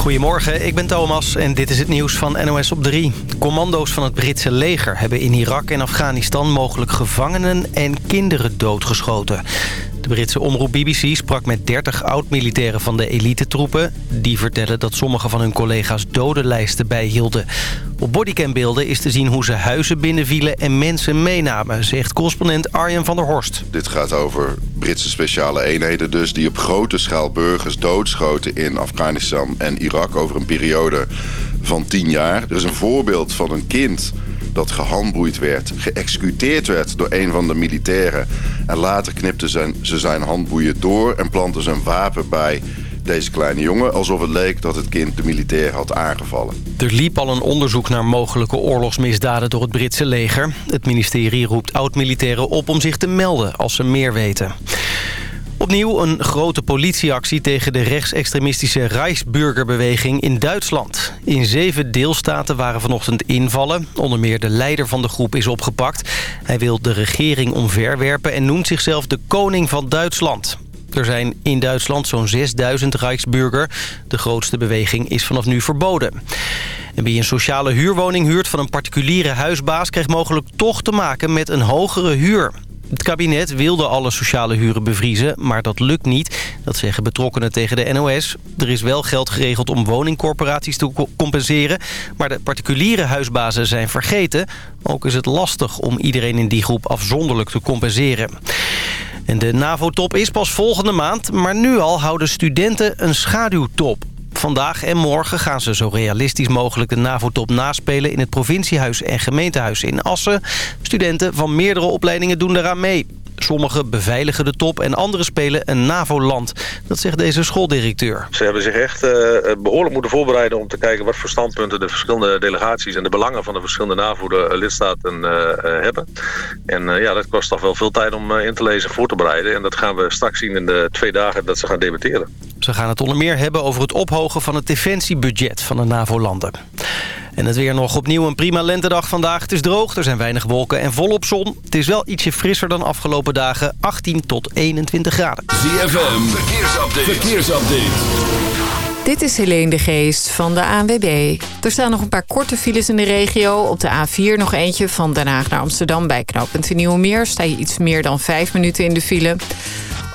Goedemorgen, ik ben Thomas en dit is het nieuws van NOS op 3. Commando's van het Britse leger hebben in Irak en Afghanistan mogelijk gevangenen en kinderen doodgeschoten. De Britse omroep BBC sprak met 30 oud-militairen van de elite-troepen. Die vertellen dat sommige van hun collega's dodenlijsten bijhielden. Op bodycambeelden is te zien hoe ze huizen binnenvielen en mensen meenamen, zegt correspondent Arjen van der Horst. Dit gaat over Britse speciale eenheden dus die op grote schaal burgers doodschoten in Afghanistan en Irak over een periode van 10 jaar. Er is een voorbeeld van een kind dat gehandboeid werd, geëxecuteerd werd door een van de militairen. En later knipte zijn, ze zijn handboeien door en plantte een wapen bij deze kleine jongen... alsof het leek dat het kind de militair had aangevallen. Er liep al een onderzoek naar mogelijke oorlogsmisdaden door het Britse leger. Het ministerie roept oud-militairen op om zich te melden als ze meer weten. Opnieuw een grote politieactie tegen de rechtsextremistische Reichsbürgerbeweging in Duitsland. In zeven deelstaten waren vanochtend invallen. Onder meer de leider van de groep is opgepakt. Hij wil de regering omverwerpen en noemt zichzelf de koning van Duitsland. Er zijn in Duitsland zo'n 6000 Rijksburger. De grootste beweging is vanaf nu verboden. En wie een sociale huurwoning huurt van een particuliere huisbaas... krijgt mogelijk toch te maken met een hogere huur. Het kabinet wilde alle sociale huren bevriezen, maar dat lukt niet. Dat zeggen betrokkenen tegen de NOS. Er is wel geld geregeld om woningcorporaties te compenseren... maar de particuliere huisbazen zijn vergeten. Ook is het lastig om iedereen in die groep afzonderlijk te compenseren. En de NAVO-top is pas volgende maand, maar nu al houden studenten een schaduwtop. Vandaag en morgen gaan ze zo realistisch mogelijk de NAVO-top naspelen... in het provinciehuis en gemeentehuis in Assen. Studenten van meerdere opleidingen doen eraan mee. Sommigen beveiligen de top en anderen spelen een NAVO-land. Dat zegt deze schooldirecteur. Ze hebben zich echt uh, behoorlijk moeten voorbereiden om te kijken... wat voor standpunten de verschillende delegaties en de belangen van de verschillende NAVO-lidstaten uh, hebben. En ja, dat kost toch wel veel tijd om in te lezen en voor te bereiden. En dat gaan we straks zien in de twee dagen dat ze gaan debatteren. Ze gaan het onder meer hebben over het ophogen van het defensiebudget van de NAVO-landen. En het weer nog opnieuw een prima lentedag vandaag. Het is droog, er zijn weinig wolken en volop zon. Het is wel ietsje frisser dan afgelopen dagen. 18 tot 21 graden. ZFM, verkeersupdate. verkeersupdate. Dit is Helene de Geest van de ANWB. Er staan nog een paar korte files in de regio. Op de A4 nog eentje van Den Haag naar Amsterdam bij knooppunt Nieuwemeer. Sta je iets meer dan 5 minuten in de file.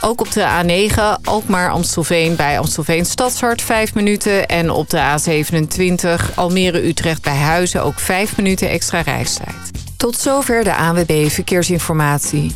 Ook op de A9, Alkmaar-Amstelveen bij Amstelveen Stadshart 5 minuten. En op de A27 Almere-Utrecht bij Huizen ook 5 minuten extra reistijd. Tot zover de ANWB Verkeersinformatie.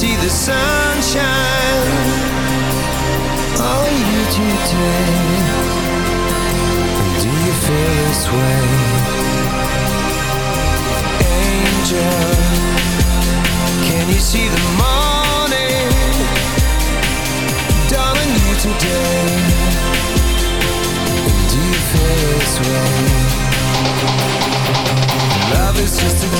see the sunshine All you today Do you feel this way? Angel Can you see the morning Dawn you today Do you feel this way? Love is just a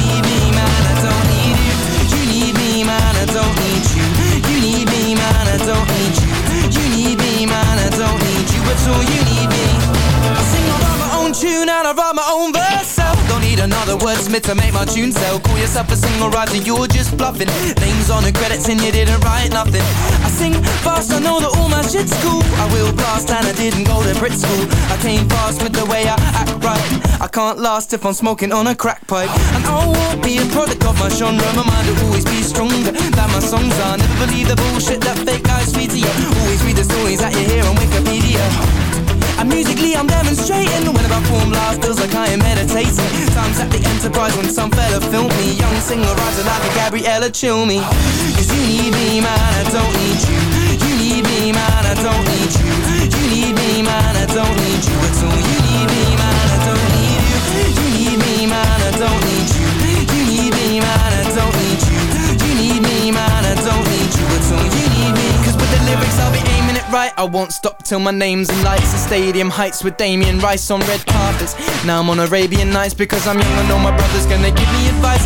don't need you. You need me, man, I don't need you. You need me, man, I don't need you at all. You need me. I sing, I my own tune and I write my own verse. So don't need another wordsmith to make my tune sell. Call yourself a singer writer, you're just bluffing. Names on the credits and you didn't write nothing. I sing fast, I know that all my shit's cool. I will blast and I didn't go to Brit school. I came fast with the way I act right. Can't last if I'm smoking on a crack pipe. And I won't be a product of my genre. My mind will always be stronger than my songs are. Never believe the bullshit that fake guys feed to you. Always read the stories that you hear on Wikipedia. And musically I'm demonstrating When I perform live feels like I am meditating Times at the Enterprise when some fella filmed me Young singer-writer like a Gabriella Cilmi Cause you need me man, I don't need you You need me man, I don't need you You need me man, I don't need you at all don't need you You need me man, I don't need you You need me man, I don't need you You need with the lyrics I'll be aiming it right I won't stop till my name's in lights The stadium heights with Damien Rice on red carpets Now I'm on Arabian Nights because I'm young I know my brother's gonna give me advice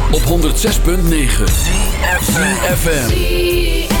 op 106.9 FM.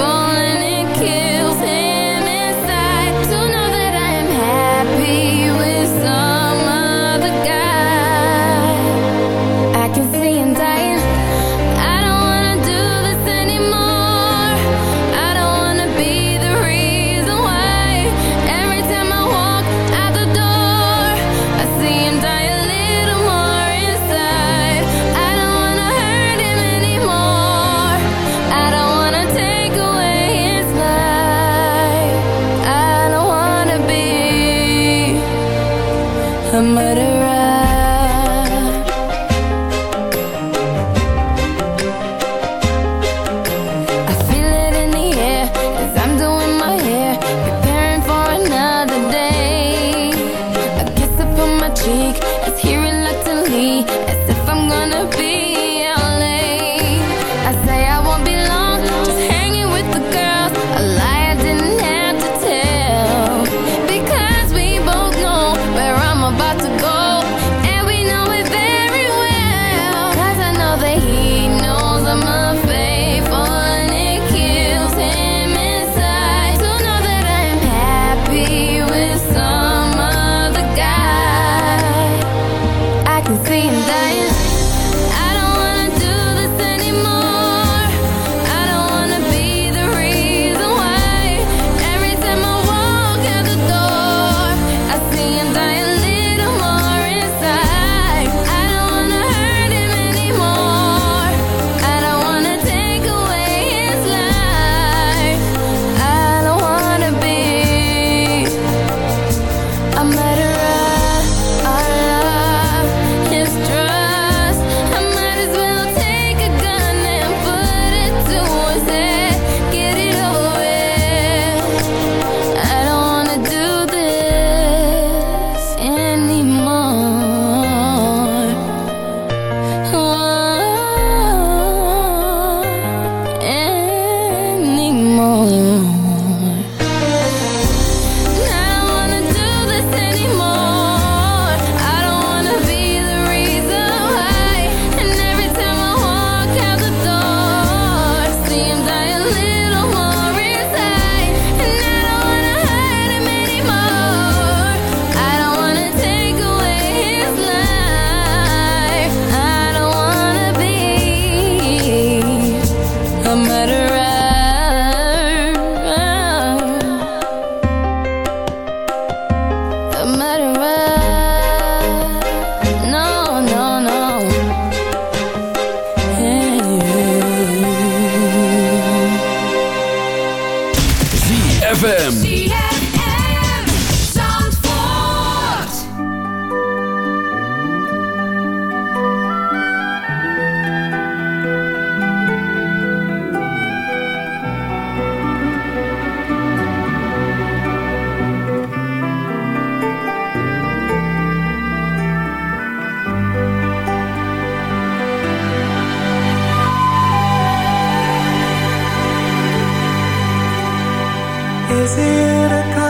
Is it a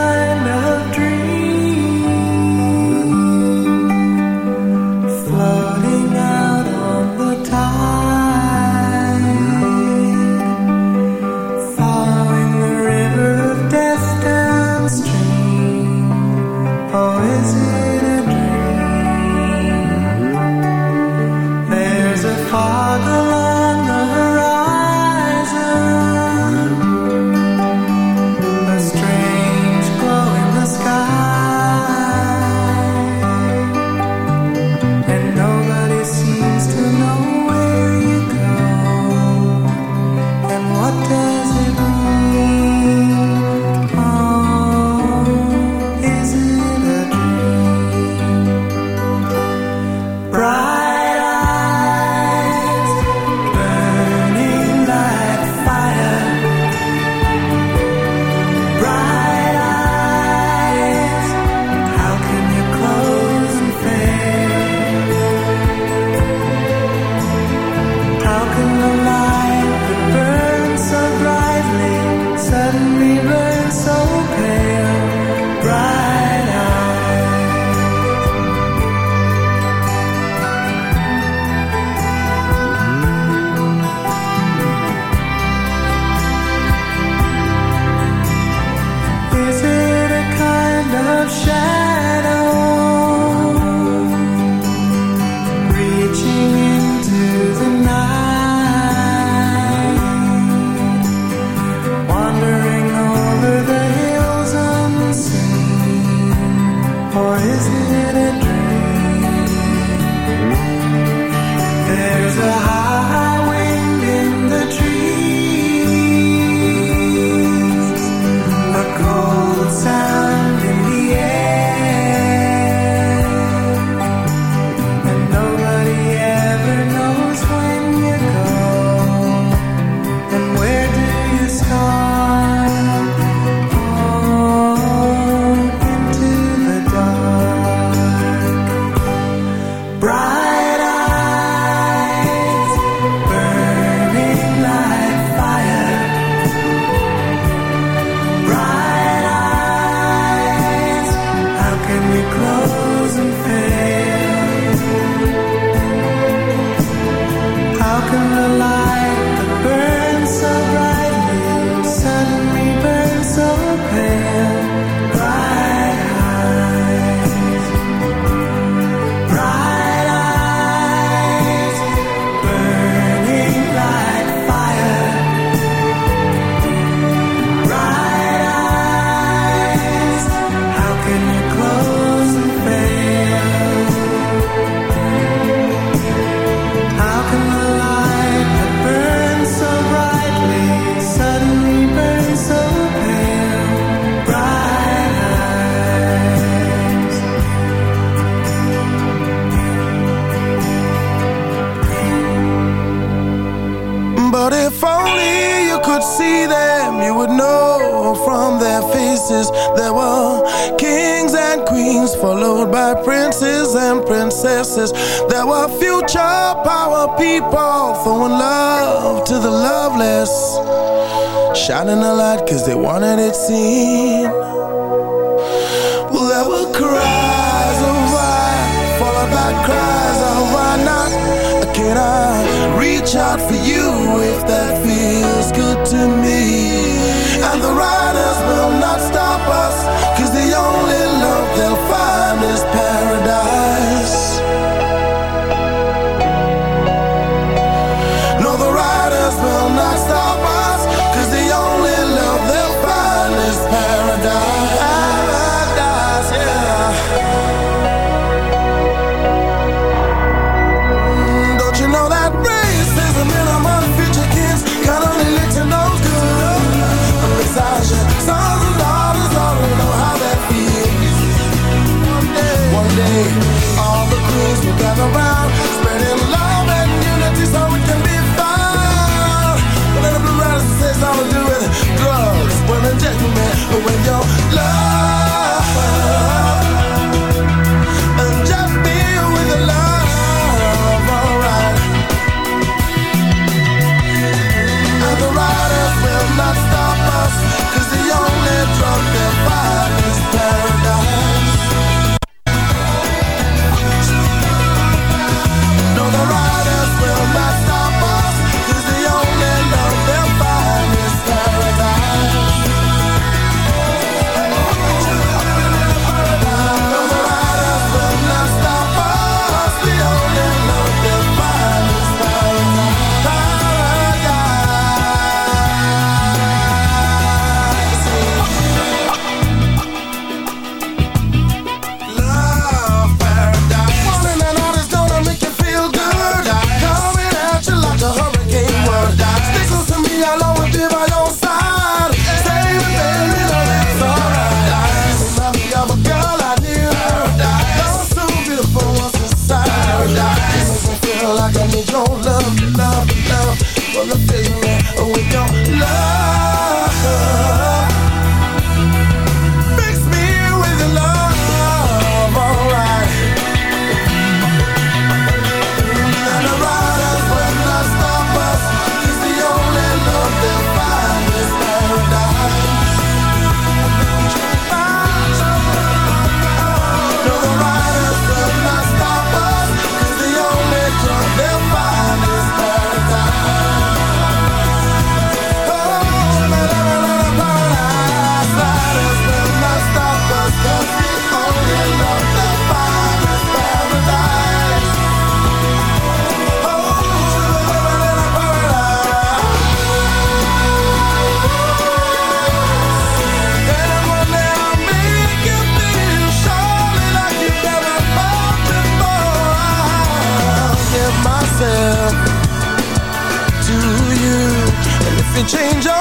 cause they wanted it seen Well, there were cries of why Followed by cries of why not Can I reach out for you if that feels good to me. change